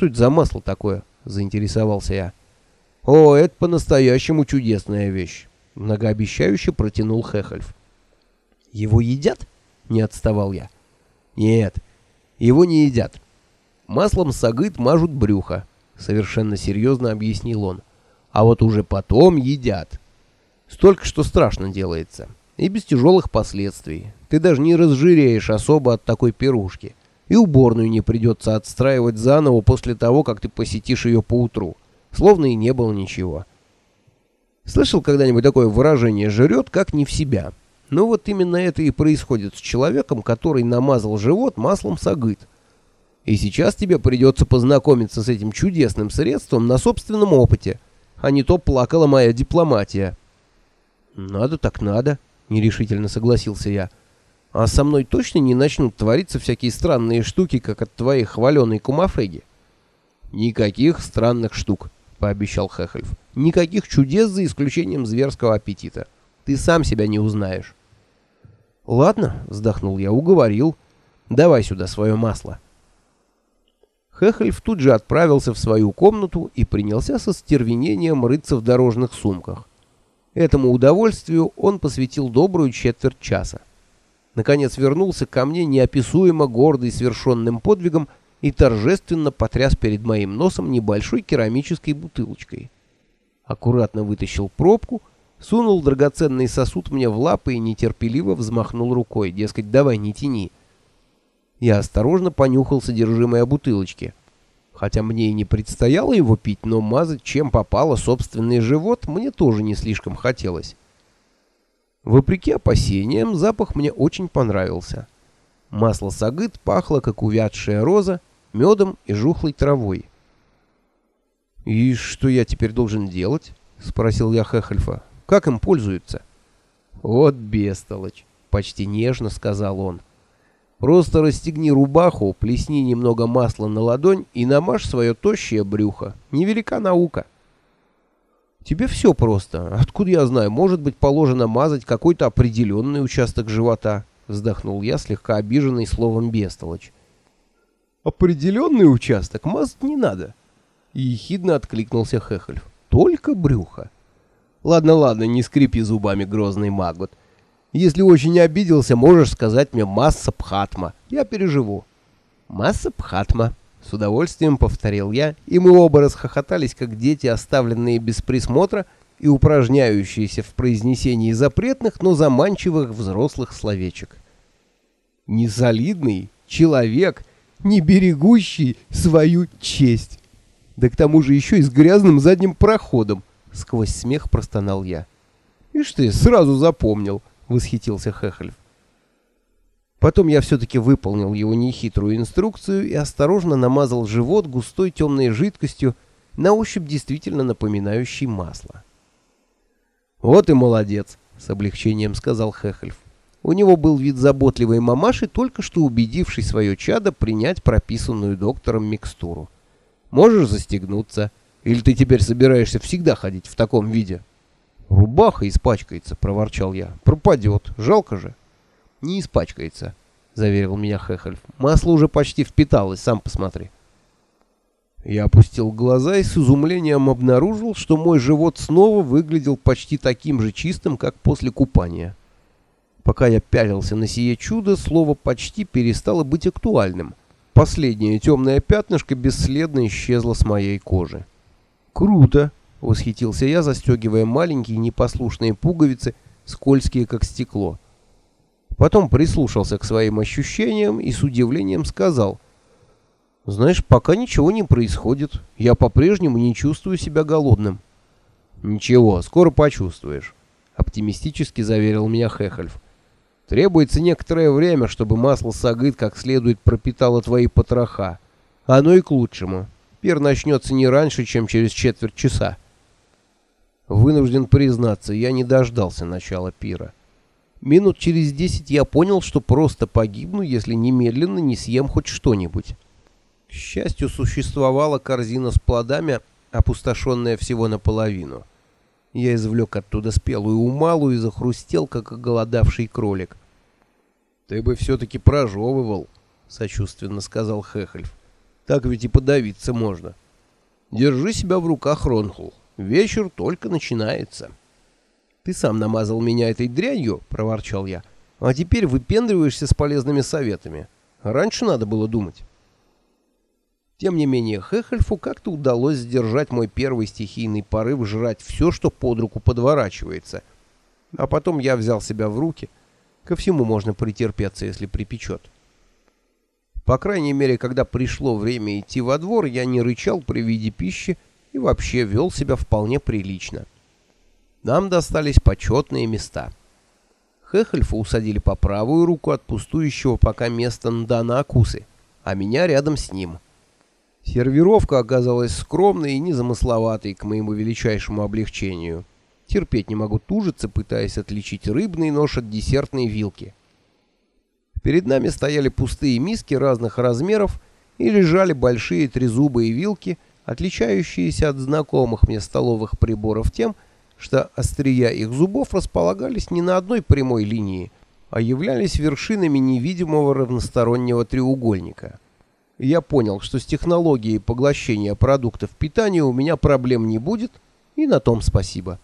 что это за масло такое?» — заинтересовался я. «О, это по-настоящему чудесная вещь», — многообещающе протянул Хехельф. «Его едят?» — не отставал я. «Нет, его не едят. Маслом сагыт мажут брюхо», — совершенно серьезно объяснил он. «А вот уже потом едят. Столько, что страшно делается. И без тяжелых последствий. Ты даже не разжиреешь особо от такой пирушки. И уборную не придется отстраивать заново после того, как ты посетишь ее поутру словно и не было ничего. Слышал когда-нибудь такое выражение «жрет, как не в себя»? Ну вот именно это и происходит с человеком, который намазал живот маслом сагыт. И сейчас тебе придется познакомиться с этим чудесным средством на собственном опыте, а не то плакала моя дипломатия. «Надо так надо», — нерешительно согласился я. «А со мной точно не начнут твориться всякие странные штуки, как от твоей хваленой кумафеги?» «Никаких странных штук», пообещал Хехельф. Никаких чудес за исключением зверского аппетита. Ты сам себя не узнаешь. Ладно, вздохнул я, уговорил. Давай сюда свое масло. Хехельф тут же отправился в свою комнату и принялся со стервенением рыться в дорожных сумках. Этому удовольствию он посвятил добрую четверть часа. Наконец вернулся ко мне неописуемо гордый свершенным подвигом и торжественно потряс перед моим носом небольшой керамической бутылочкой. Аккуратно вытащил пробку, сунул драгоценный сосуд мне в лапы и нетерпеливо взмахнул рукой, дескать, давай не тяни. Я осторожно понюхал содержимое бутылочки. Хотя мне и не предстояло его пить, но мазать чем попало собственный живот мне тоже не слишком хотелось. Вопреки опасениям, запах мне очень понравился. Масло сагыт пахло, как увядшая роза, медом и жухлой травой. «И что я теперь должен делать?» — спросил я Хехельфа. «Как им пользуются?» «Вот бестолочь!» — почти нежно сказал он. «Просто расстегни рубаху, плесни немного масла на ладонь и намажь свое тощее брюхо. Невелика наука». «Тебе все просто. Откуда я знаю? Может быть, положено мазать какой-то определенный участок живота?» — вздохнул я, слегка обиженный словом «бестолочь». Определенный участок мазать не надо. Ехидно откликнулся Хехельф. Только брюхо. Ладно, ладно, не скрипи зубами, грозный магот. Если очень обиделся, можешь сказать мне масса пхатма. Я переживу. Масса пхатма. С удовольствием повторил я, и мы оба расхохотались, как дети, оставленные без присмотра и упражняющиеся в произнесении запретных, но заманчивых взрослых словечек. Несолидный человек — не берегущий свою честь. Да к тому же еще и с грязным задним проходом. Сквозь смех простонал я. «Ишь ты, сразу запомнил!» — восхитился Хехельф. Потом я все-таки выполнил его нехитрую инструкцию и осторожно намазал живот густой темной жидкостью, на ощупь действительно напоминающей масло. «Вот и молодец!» — с облегчением сказал Хехельф. У него был вид заботливой мамаши, только что убедившей свое чадо принять прописанную доктором микстуру. «Можешь застегнуться? Или ты теперь собираешься всегда ходить в таком виде?» «Рубаха испачкается», — проворчал я. «Пропадет. Жалко же». «Не испачкается», — заверил меня Хехельф. «Масло уже почти впиталось, сам посмотри». Я опустил глаза и с изумлением обнаружил, что мой живот снова выглядел почти таким же чистым, как после купания. Пока я пялился на сие чудо, слово почти перестало быть актуальным. Последнее темное пятнышко бесследно исчезло с моей кожи. «Круто!» — восхитился я, застегивая маленькие непослушные пуговицы, скользкие как стекло. Потом прислушался к своим ощущениям и с удивлением сказал. «Знаешь, пока ничего не происходит. Я по-прежнему не чувствую себя голодным». «Ничего, скоро почувствуешь», — оптимистически заверил меня Хехельф. Требуется некоторое время, чтобы масло сагыт как следует пропитало твои потроха. Оно и к лучшему. Пир начнется не раньше, чем через четверть часа. Вынужден признаться, я не дождался начала пира. Минут через десять я понял, что просто погибну, если немедленно не съем хоть что-нибудь. К счастью, существовала корзина с плодами, опустошенная всего наполовину. Я извлек оттуда спелую умалу и захрустел, как оголодавший кролик. «Ты бы все-таки прожевывал», — сочувственно сказал Хехельф. Так ведь и подавиться можно. Держи себя в руках, Ронхул. Вечер только начинается. Ты сам намазал меня этой дрянью, проворчал я. А теперь выпендриваешься с полезными советами. Раньше надо было думать. Тем не менее, Хехельфу как-то удалось сдержать мой первый стихийный порыв жрать все, что под руку подворачивается. А потом я взял себя в руки. Ко всему можно претерпеться, если припечет. По крайней мере, когда пришло время идти во двор, я не рычал при виде пищи и вообще вел себя вполне прилично. Нам достались почетные места. Хехельфа усадили по правую руку от пустующего пока места Ндана Акусы, а меня рядом с ним — Сервировка оказалась скромной и незамысловатой к моему величайшему облегчению. Терпеть не могу тужиться, пытаясь отличить рыбный нож от десертной вилки. Перед нами стояли пустые миски разных размеров и лежали большие трезубые вилки, отличающиеся от знакомых мне столовых приборов тем, что острия их зубов располагались не на одной прямой линии, а являлись вершинами невидимого равностороннего треугольника я понял, что с технологией поглощения продуктов питания у меня проблем не будет, и на том спасибо.